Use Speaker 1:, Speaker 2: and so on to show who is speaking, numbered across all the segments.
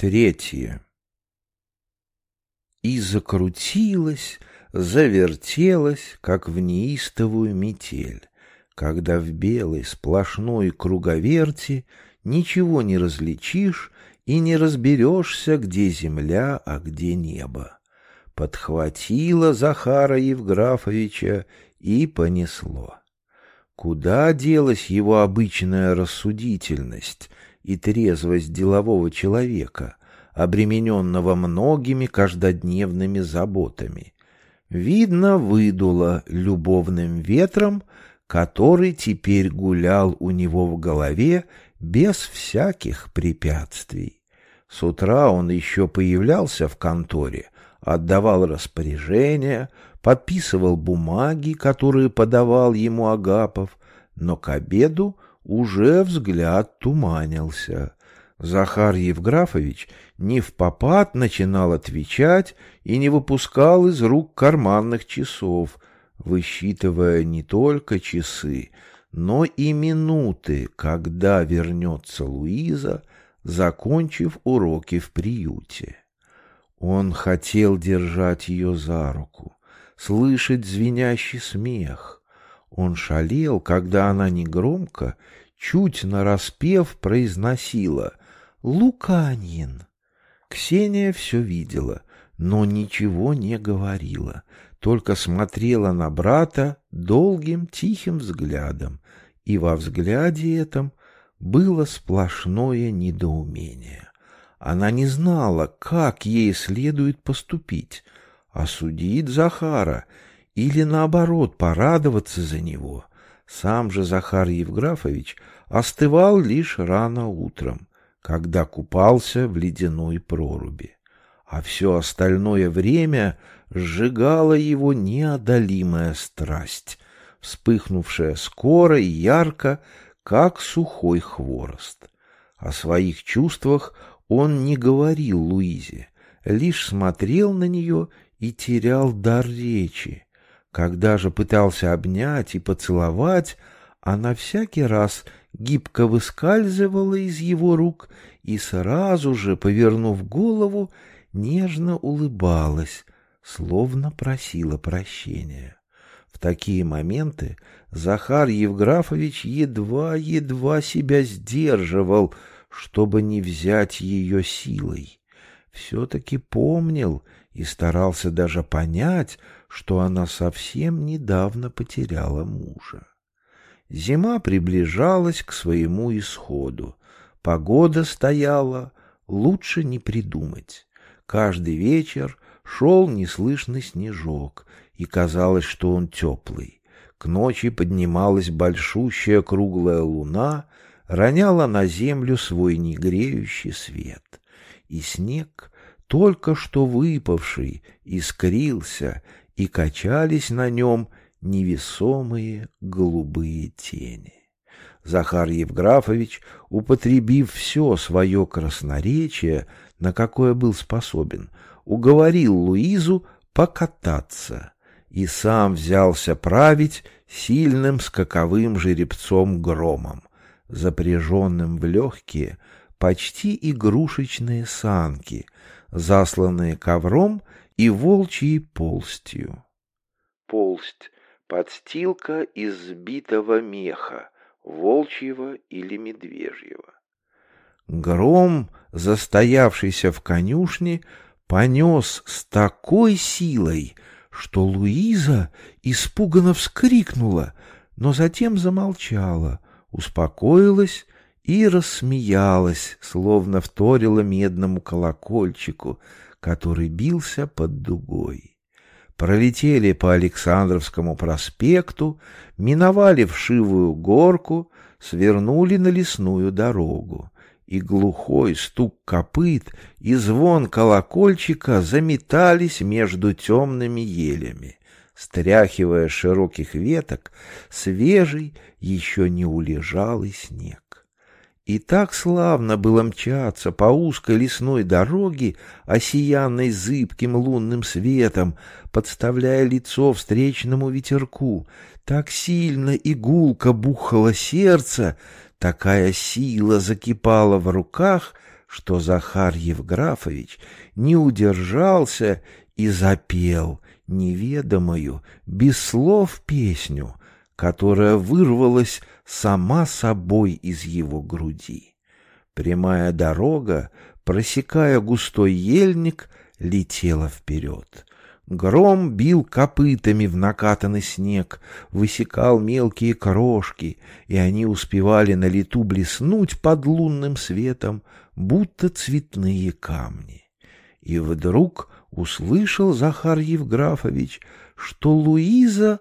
Speaker 1: Третье. И закрутилась, завертелась, как в неистовую метель, когда в белой сплошной круговерти ничего не различишь и не разберешься, где земля, а где небо. Подхватило Захара Евграфовича и понесло. Куда делась его обычная рассудительность и трезвость делового человека, обремененного многими каждодневными заботами? Видно, выдуло любовным ветром, который теперь гулял у него в голове без всяких препятствий. С утра он еще появлялся в конторе, отдавал распоряжения, подписывал бумаги, которые подавал ему Агапов, но к обеду уже взгляд туманился. Захар Евграфович не в попад начинал отвечать и не выпускал из рук карманных часов, высчитывая не только часы, но и минуты, когда вернется Луиза, закончив уроки в приюте. Он хотел держать ее за руку, слышать звенящий смех. Он шалел, когда она негромко, чуть нараспев, произносила «Луканин». Ксения все видела, но ничего не говорила, только смотрела на брата долгим тихим взглядом, и во взгляде этом было сплошное недоумение. Она не знала, как ей следует поступить, осудить Захара или, наоборот, порадоваться за него. Сам же Захар Евграфович остывал лишь рано утром, когда купался в ледяной проруби, а все остальное время сжигала его неодолимая страсть, вспыхнувшая скоро и ярко, как сухой хворост. О своих чувствах он не говорил Луизе, лишь смотрел на нее и терял дар речи. Когда же пытался обнять и поцеловать, она всякий раз гибко выскальзывала из его рук и сразу же, повернув голову, нежно улыбалась, словно просила прощения. В такие моменты Захар Евграфович едва-едва себя сдерживал, чтобы не взять ее силой. Все-таки помнил и старался даже понять, что она совсем недавно потеряла мужа. Зима приближалась к своему исходу. Погода стояла, лучше не придумать. Каждый вечер шел неслышный снежок, и казалось, что он теплый. К ночи поднималась большущая круглая луна, роняла на землю свой негреющий свет. И снег, только что выпавший, искрился, и качались на нем невесомые голубые тени. Захар Евграфович, употребив все свое красноречие, на какое был способен, уговорил Луизу покататься и сам взялся править сильным скаковым жеребцом громом, запряженным в легкие, почти игрушечные санки, засланные ковром и волчьей полстью. Полсть — подстилка из сбитого меха, волчьего или медвежьего. Гром, застоявшийся в конюшне, понес с такой силой, что Луиза испуганно вскрикнула, но затем замолчала, успокоилась и рассмеялась, словно вторила медному колокольчику, который бился под дугой. Пролетели по Александровскому проспекту, миновали вшивую горку, свернули на лесную дорогу и глухой стук копыт и звон колокольчика заметались между темными елями, стряхивая широких веток свежий, еще не улежалый снег. И так славно было мчаться по узкой лесной дороге, осиянной зыбким лунным светом, подставляя лицо встречному ветерку. Так сильно и гулко бухало сердце, Такая сила закипала в руках, что Захар Евграфович не удержался и запел неведомую, без слов песню, которая вырвалась сама собой из его груди. Прямая дорога, просекая густой ельник, летела вперед. Гром бил копытами в накатанный снег, высекал мелкие крошки, и они успевали на лету блеснуть под лунным светом, будто цветные камни. И вдруг услышал Захар Евграфович, что Луиза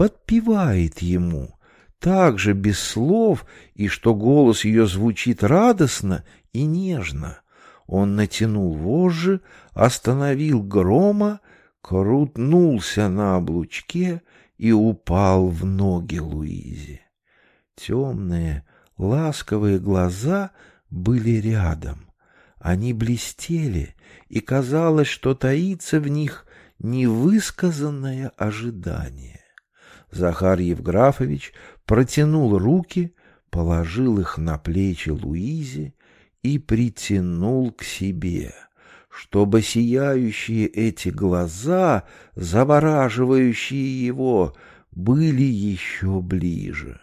Speaker 1: подпевает ему, так же без слов, и что голос ее звучит радостно и нежно. Он натянул вожжи, остановил грома, крутнулся на облучке и упал в ноги Луизе. Темные, ласковые глаза были рядом. Они блестели, и казалось, что таится в них невысказанное ожидание. Захар Евграфович протянул руки, положил их на плечи Луизе и притянул к себе — чтобы сияющие эти глаза, завораживающие его, были еще ближе.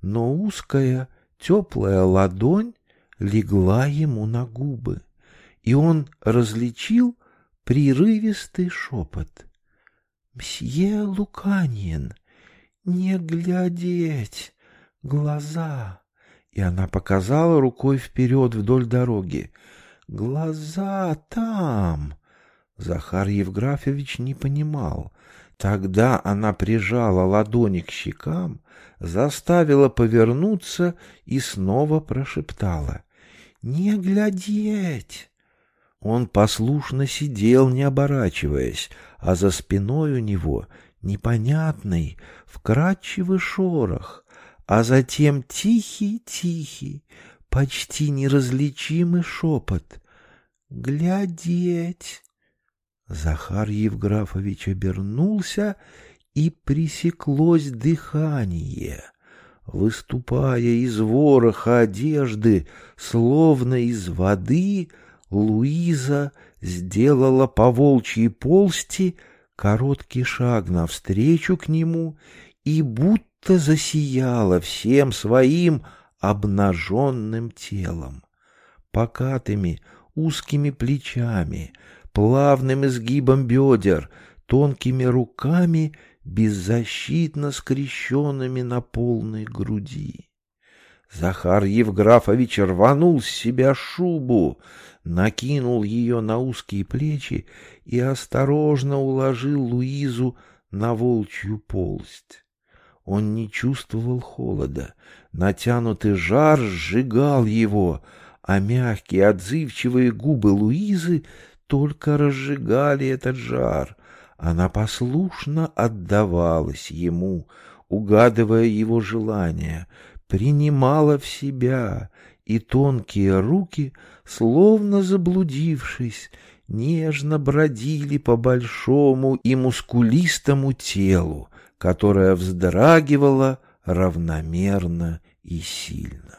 Speaker 1: Но узкая, теплая ладонь легла ему на губы, и он различил прерывистый шепот. «Мсье Луканин, не глядеть, глаза!» И она показала рукой вперед вдоль дороги. Глаза там. Захар Евграфович не понимал. Тогда она прижала ладони к щекам, заставила повернуться и снова прошептала. «Не глядеть!» Он послушно сидел, не оборачиваясь, а за спиной у него непонятный, вкрадчивый шорох, а затем тихий-тихий, почти неразличимый шепот. «Глядеть!» Захар Евграфович обернулся, и пресеклось дыхание. Выступая из вороха одежды, словно из воды, Луиза сделала по волчьей полсти короткий шаг навстречу к нему и будто засияла всем своим обнаженным телом, покатыми узкими плечами, плавным изгибом бедер, тонкими руками, беззащитно скрещенными на полной груди. Захар Евграфович рванул с себя шубу, накинул ее на узкие плечи и осторожно уложил Луизу на волчью полсть. Он не чувствовал холода, натянутый жар сжигал его, а мягкие отзывчивые губы Луизы только разжигали этот жар. Она послушно отдавалась ему, угадывая его желания, принимала в себя, и тонкие руки, словно заблудившись, нежно бродили по большому и мускулистому телу, которое вздрагивало равномерно и сильно.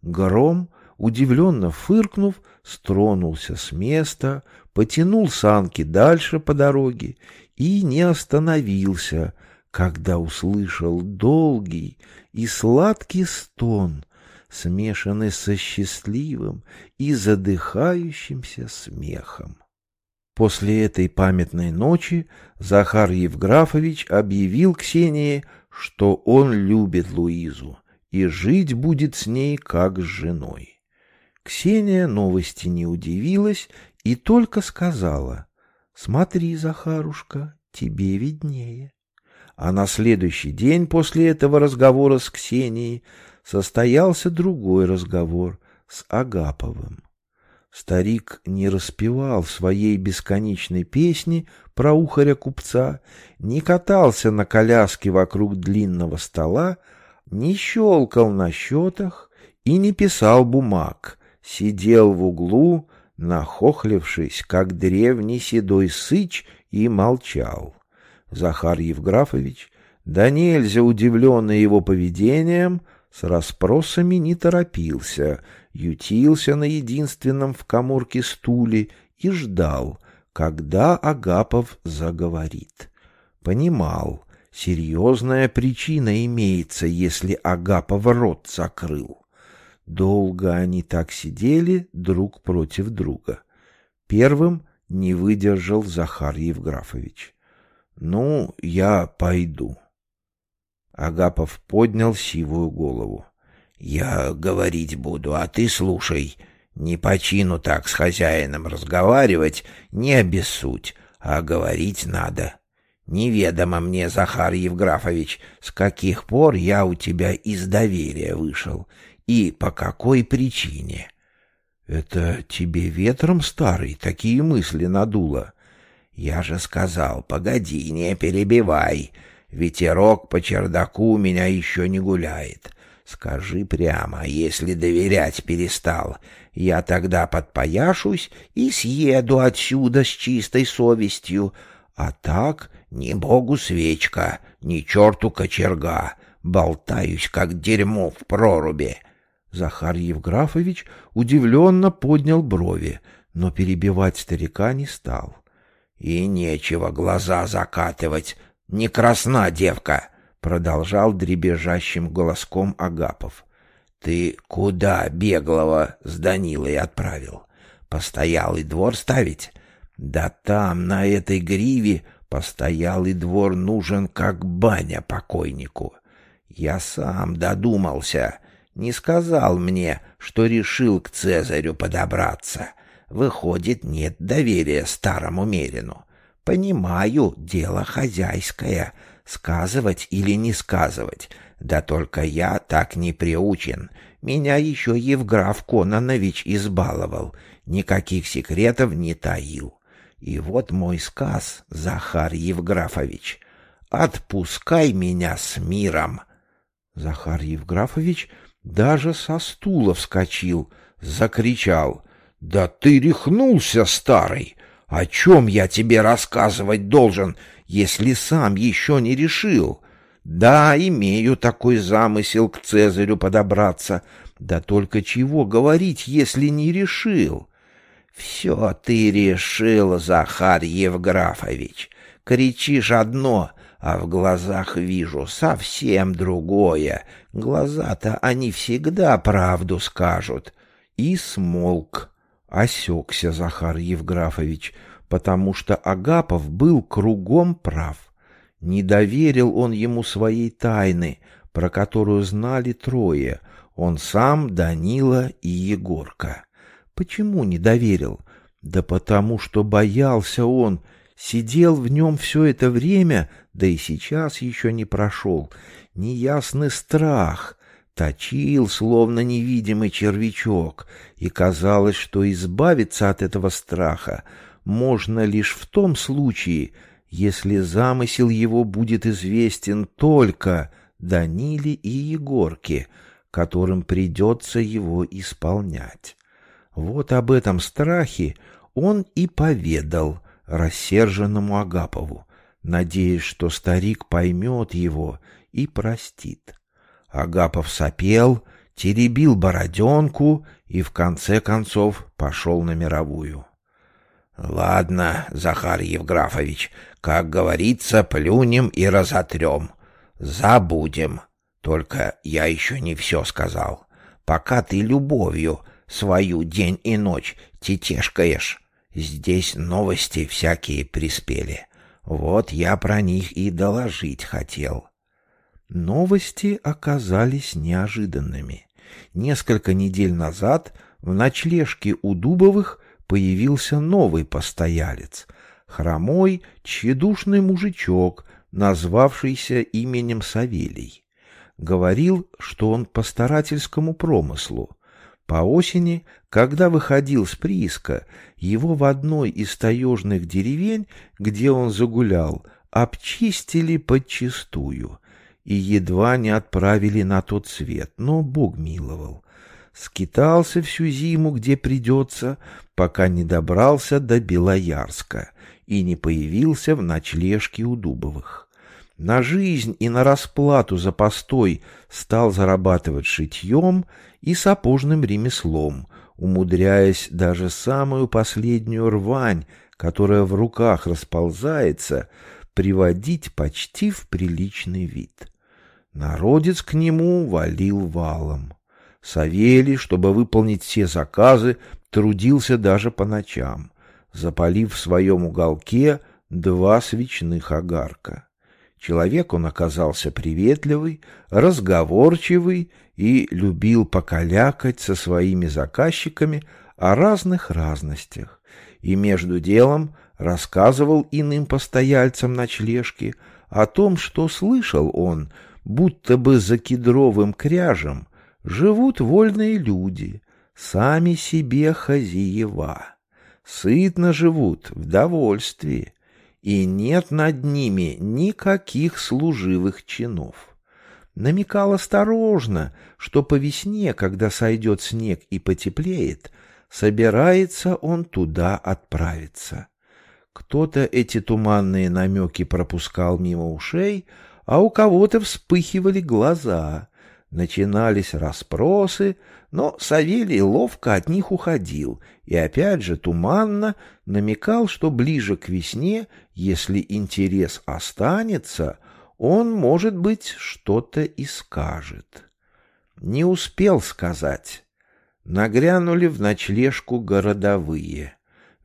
Speaker 1: Гром, удивленно фыркнув, стронулся с места, потянул санки дальше по дороге и не остановился, когда услышал долгий и сладкий стон, смешанный со счастливым и задыхающимся смехом. После этой памятной ночи Захар Евграфович объявил Ксении, что он любит Луизу и жить будет с ней как с женой. Ксения новости не удивилась и только сказала «Смотри, Захарушка, тебе виднее». А на следующий день после этого разговора с Ксенией состоялся другой разговор с Агаповым. Старик не распевал своей бесконечной песни про ухаря-купца, не катался на коляске вокруг длинного стола, не щелкал на счетах и не писал бумаг, сидел в углу, нахохлившись, как древний седой сыч, и молчал. Захар Евграфович, да нельзя удивленный его поведением, С расспросами не торопился, ютился на единственном в коморке стуле и ждал, когда Агапов заговорит. Понимал, серьезная причина имеется, если Агапов рот закрыл. Долго они так сидели друг против друга. Первым не выдержал Захар Евграфович. «Ну, я пойду». Агапов поднял сивую голову. «Я говорить буду, а ты слушай. Не по чину так с хозяином разговаривать, не обессудь, а говорить надо. Неведомо мне, Захар Евграфович, с каких пор я у тебя из доверия вышел и по какой причине». «Это тебе ветром, старый, такие мысли надуло?» «Я же сказал, погоди, не перебивай. Ветерок по чердаку у меня еще не гуляет. Скажи прямо, если доверять перестал, я тогда подпояшусь и съеду отсюда с чистой совестью. А так ни богу свечка, ни черту кочерга, болтаюсь, как дерьмо в проруби». Захар Евграфович удивленно поднял брови, но перебивать старика не стал. — И нечего глаза закатывать, не красна девка, — продолжал дребезжащим голоском Агапов. — Ты куда беглого с Данилой отправил? Постоялый двор ставить? Да там, на этой гриве, постоялый двор нужен, как баня покойнику. Я сам додумался, не сказал мне, что решил к Цезарю подобраться. Выходит, нет доверия старому Мерину. Понимаю, дело хозяйское, сказывать или не сказывать. Да только я так не приучен. Меня еще Евграф Кононович избаловал, никаких секретов не таил. И вот мой сказ, Захар Евграфович. Отпускай меня с миром. Захар Евграфович даже со стула вскочил, закричал. «Да ты рехнулся, старый! О чем я тебе рассказывать должен, если сам еще не решил? Да, имею такой замысел к Цезарю подобраться, да только чего говорить, если не решил?» «Все ты решил, Захар Евграфович. Кричишь одно, а в глазах вижу совсем другое. Глаза-то они всегда правду скажут. И смолк. Осекся Захар Евграфович, потому что Агапов был кругом прав. Не доверил он ему своей тайны, про которую знали трое, он сам, Данила и Егорка. Почему не доверил? Да потому что боялся он, сидел в нем все это время, да и сейчас еще не прошел, неясный страх, точил, словно невидимый червячок, и казалось, что избавиться от этого страха можно лишь в том случае, если замысел его будет известен только Даниле и Егорке, которым придется его исполнять. Вот об этом страхе он и поведал рассерженному Агапову, надеясь, что старик поймет его и простит. Агапов сопел, теребил бороденку и в конце концов пошел на мировую. — Ладно, Захар Евграфович, как говорится, плюнем и разотрем. Забудем. Только я еще не все сказал. Пока ты любовью свою день и ночь тетешкаешь, здесь новости всякие приспели. Вот я про них и доложить хотел. Новости оказались неожиданными. Несколько недель назад в ночлежке у Дубовых появился новый постоялец, хромой, тщедушный мужичок, назвавшийся именем Савелий. Говорил, что он по старательскому промыслу. По осени, когда выходил с прииска, его в одной из таежных деревень, где он загулял, обчистили подчистую и едва не отправили на тот свет, но Бог миловал. Скитался всю зиму, где придется, пока не добрался до Белоярска и не появился в ночлежке у Дубовых. на жизнь и на расплату за постой стал зарабатывать шитьем и сапожным ремеслом, умудряясь даже самую последнюю рвань, которая в руках расползается, приводить почти в приличный вид. Народец к нему валил валом. Савелий, чтобы выполнить все заказы, трудился даже по ночам, запалив в своем уголке два свечных огарка. Человек он оказался приветливый, разговорчивый и любил покалякать со своими заказчиками о разных разностях, и между делом рассказывал иным постояльцам ночлежки о том, что слышал он, будто бы за кедровым кряжем живут вольные люди, сами себе хозяева, сытно живут в довольстве, и нет над ними никаких служивых чинов. Намекал осторожно, что по весне, когда сойдет снег и потеплеет, собирается он туда отправиться. Кто-то эти туманные намеки пропускал мимо ушей, а у кого-то вспыхивали глаза. Начинались расспросы, но Савелий ловко от них уходил и опять же туманно намекал, что ближе к весне, если интерес останется, он, может быть, что-то и скажет. Не успел сказать. Нагрянули в ночлежку городовые.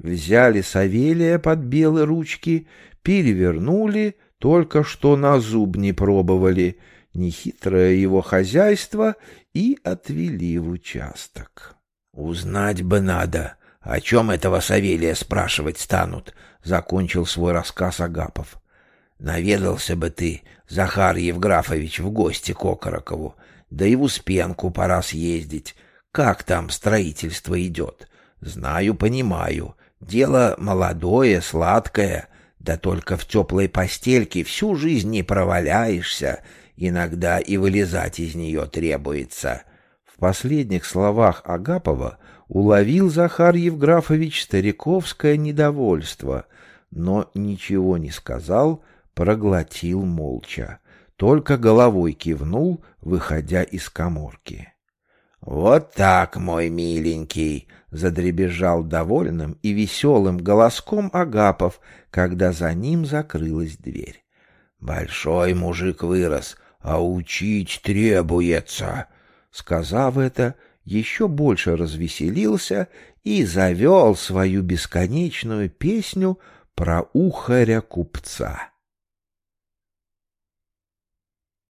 Speaker 1: Взяли Савелия под белые ручки, перевернули, только что на зуб не пробовали — нехитрое его хозяйство и отвели в участок. — Узнать бы надо, о чем этого Савелия спрашивать станут, — закончил свой рассказ Агапов. — Наведался бы ты, Захар Евграфович, в гости к Окорокову, да и в Успенку пора съездить. Как там строительство идет? Знаю, понимаю. Дело молодое, сладкое, да только в теплой постельке всю жизнь не проваляешься, иногда и вылезать из нее требуется. В последних словах Агапова уловил Захар Евграфович стариковское недовольство, но ничего не сказал, проглотил молча, только головой кивнул, выходя из коморки. «Вот так, мой миленький!» — задребезжал довольным и веселым голоском Агапов, когда за ним закрылась дверь. «Большой мужик вырос, а учить требуется. Сказав это, еще больше развеселился и завел свою бесконечную песню про ухаря купца.